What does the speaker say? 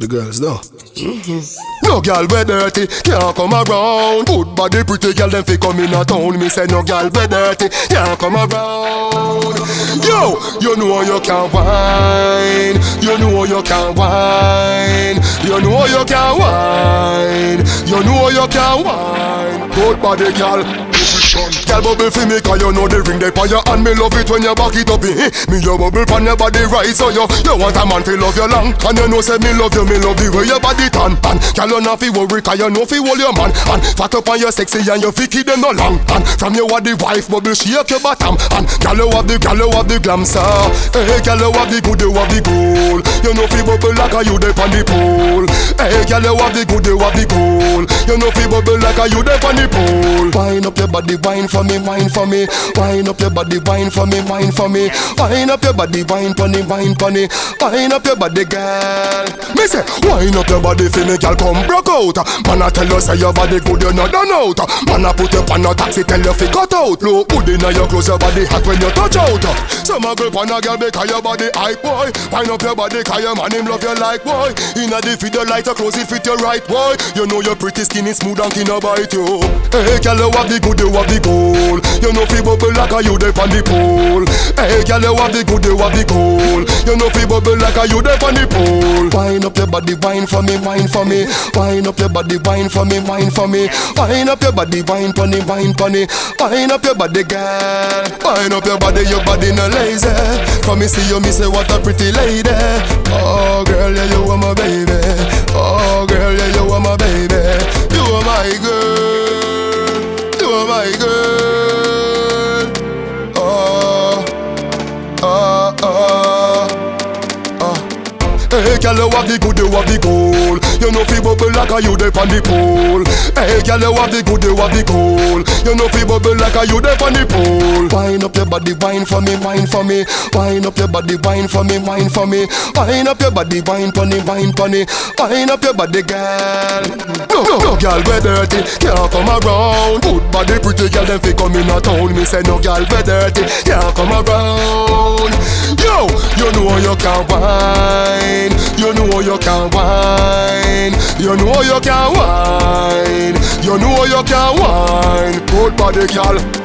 The girls know. Mm-hmm. No girl we dirty, can't come around. Good body, pretty girl, them fi come in a town. Me say no girl we dirty, can't come around. Yo, you know you can wine, you know you can wine, you know you can wine, you know you can wine. Good body, girl. Girl bubble for me cause you know the ring they your hand Me love it when you back it up eh? Me your bubble pan your body right So you, you want a man to love you long And you know say me love you, me love the way your body tan And girl you not fi worry cause you know fi hold your man And fat up on your sexy and your fi keep them no long And from you are the wife bubble shake your bottom And girl you have the, girl you have the glam sir. Hey girl you have the good, you have the gold You know fi bubble like a you dey on the pole Hey girl you have the good, you have the gold You know fi bubble like a you dey on the pole Wind up your body, wine for me, wine for me. Wind up your body, wine for me, wine for me. Wind up your body, wine funny, wine funny. Wind up your body, girl. Me say, wind up your body for me, girl. Come broke out. Man, I tell you say your body good, you not done out. Man, I put you on a taxi, tell you fi cut out. Look good inna your clothes, your body hot when you touch out. Some a girl pan a girl because your body hype boy. Wind up your body, cause your man him love you like boy. Inna the your light, your clothes it fit your right boy. You know your pretty skin is smooth and can bite you. Hey, girl, you have the good, you have the gold. You know fi bubble like a you dey on the pole. Hey, girl, you have the good, you have the gold. You know fi bubble like a you dey on the pole. Wind up your body, wine for me, wine for me. Wind up your body, wine for me, wine for me. Wind up your body, wine funny, wine funny. Wind up your body, girl. Wind up your body, your body no lazy. Come me see you, me say what a pretty lady. Oh girl, yeah you are my baby. Oh girl, girl, you have the good, you have the gold. You know fi bubble like a you dey on the pole. Hey, girl, you have the good, you have the gold. You know fi bubble like a you dey on the pole. Wind up your body, wine for me, wine for me. Wind up your body, wine for me, wine for me. Wind up your body, wine funny, wine funny. Wind up your body, girl. No, no, no, girl, we dirty, can't come around. Good body, pretty girl, them fi come in a town. Me say no, girl, we dirty, can't come around. Yo, you can wine. You know you can wine. You know you can wine. You know you can wine. Good body, girl.